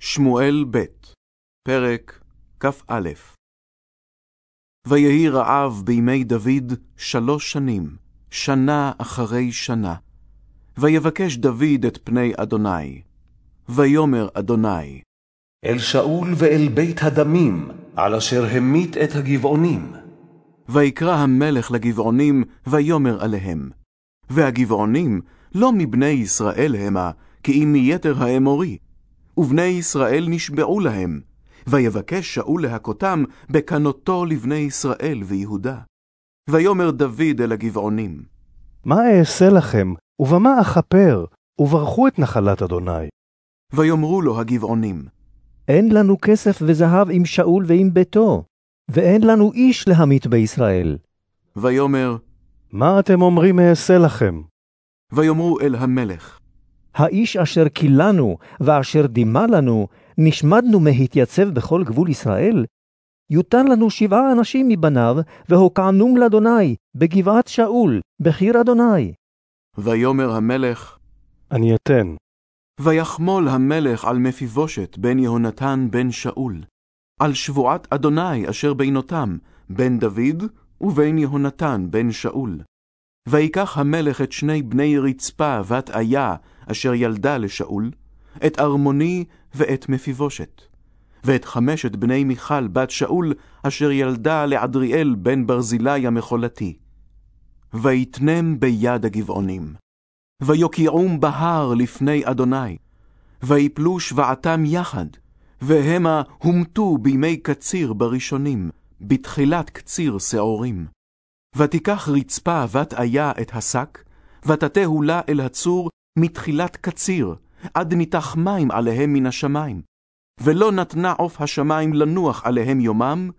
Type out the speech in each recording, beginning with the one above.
שמואל ב', פרק כ"א ויהי רעב בימי דוד שלוש שנים, שנה אחרי שנה. ויבקש דוד את פני אדוני. ויאמר אדוני, אל שאול ואל בית הדמים, על אשר המית את הגבעונים. ויקרא המלך לגבעונים, ויאמר עליהם. והגבעונים לא מבני ישראל המה, כי אם מיתר האמורי. ובני ישראל נשבעו להם, ויבקש שאול להכותם בקנותו לבני ישראל ויהודה. ויאמר דוד אל הגבעונים, מה אעשה לכם, ובמה אכפר, וברכו את נחלת אדוני. ויאמרו לו הגבעונים, אין לנו כסף וזהב עם שאול ועם ביתו, ואין לנו איש להמית בישראל. ויאמר, מה אתם אומרים אעשה לכם? ויאמרו אל המלך, האיש אשר כילנו ואשר דימה לנו, נשמדנו מהתייצב בכל גבול ישראל? יותן לנו שבעה אנשים מבניו, והוקענום לאדוני, בגבעת שאול, בחיר אדוני. ויאמר המלך, אני אתן. ויחמול המלך על מפיבושת בן יהונתן בן שאול, על שבועת אדוני אשר בינותם, בן דוד ובן יהונתן בן שאול. ויקח המלך את שני בני רצפה בת איה, אשר ילדה לשאול, את ארמוני ואת מפיבושת, ואת חמשת בני מיכל בת שאול, אשר ילדה לעדריאל בן ברזילי המחולתי. ויתנם ביד הגבעונים. ויוקיעום בהר לפני אדוני, ויפלו שבעתם יחד, והמה הומתו בימי קציר בראשונים, בתחילת קציר שעורים. ותיקח רצפה בת איה את השק, ותתהו לה אל הצור מתחילת קציר, עד ניתח מים עליהם מן השמיים. ולא נתנה עוף השמיים לנוח עליהם יומם,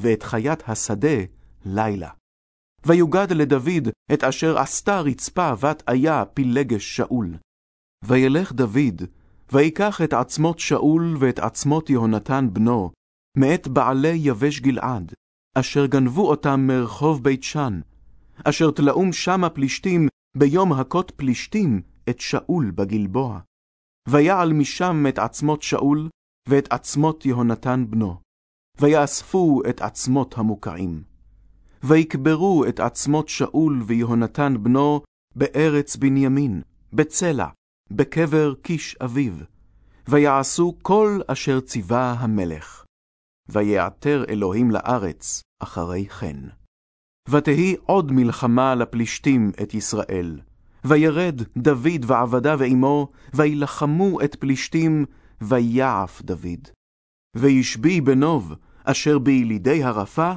ואת חיית השדה לילה. ויוגד לדוד את אשר עשתה רצפה בת איה פילגש שאול. וילך דוד, ויקח את עצמות שאול ואת עצמות יהונתן בנו, מאת בעלי יבש גלעד, אשר גנבו אותם מרחוב בית שן, אשר תלאום שם הפלישתים ביום הכות פלישתים את שאול בגלבוע. ויעל משם את עצמות שאול, ואת עצמות יהונתן בנו, ויאספו את עצמות המוקעים. ויקברו את עצמות שאול ויהונתן בנו בארץ בנימין, בצלע, בקבר קיש אביו, ויעשו כל אשר ציווה המלך. ויעתר אלוהים לארץ אחרי כן. ותהי עוד מלחמה לפלישתים את ישראל, וירד דוד ועבדיו עמו, וילחמו את פלישתים, ויעף דוד. וישבי בנוב, אשר בילידי הרפה,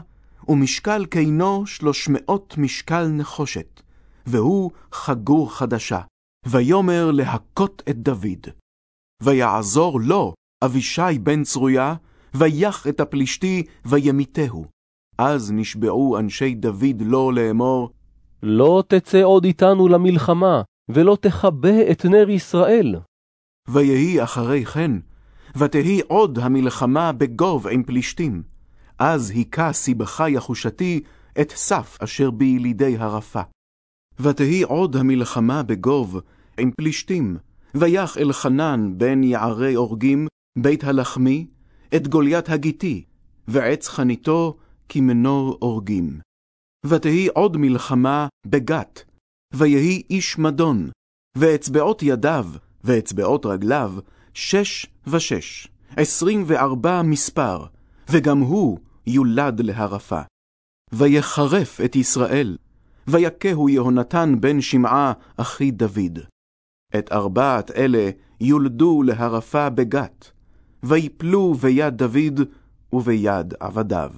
ומשקל קינו שלוש מאות משקל נחושת, והוא חגור חדשה, ויאמר להכות את דוד. ויעזור לו אבישי בן צרויה, ויח את הפלישתי, וימיתהו. אז נשבעו אנשי דוד לו לאמור, לא תצא עוד איתנו למלחמה, ולא תכבה את נר ישראל. ויהי אחרי כן, ותהי עוד המלחמה בגוב עם פלישתים. אז היכה סיבך יחושתי את סף אשר בילידי הרפה. ותהי עוד המלחמה בגוב עם פלישתים, ויח אלחנן בן יערי אורגים, בית הלחמי, את גוליית הגיתי, ועץ חניתו כמנור אורגים. ותהי עוד מלחמה בגת, ויהי איש מדון, ואצבעות ידיו, ואצבעות רגליו, שש ושש, עשרים וארבע מספר, וגם הוא יולד להרפה. ויחרף את ישראל, ויכהו יהונתן בן שמעה, אחי דוד. את ארבעת אלה יולדו להרפה בגת, ויפלו ביד דוד וביד עבדיו.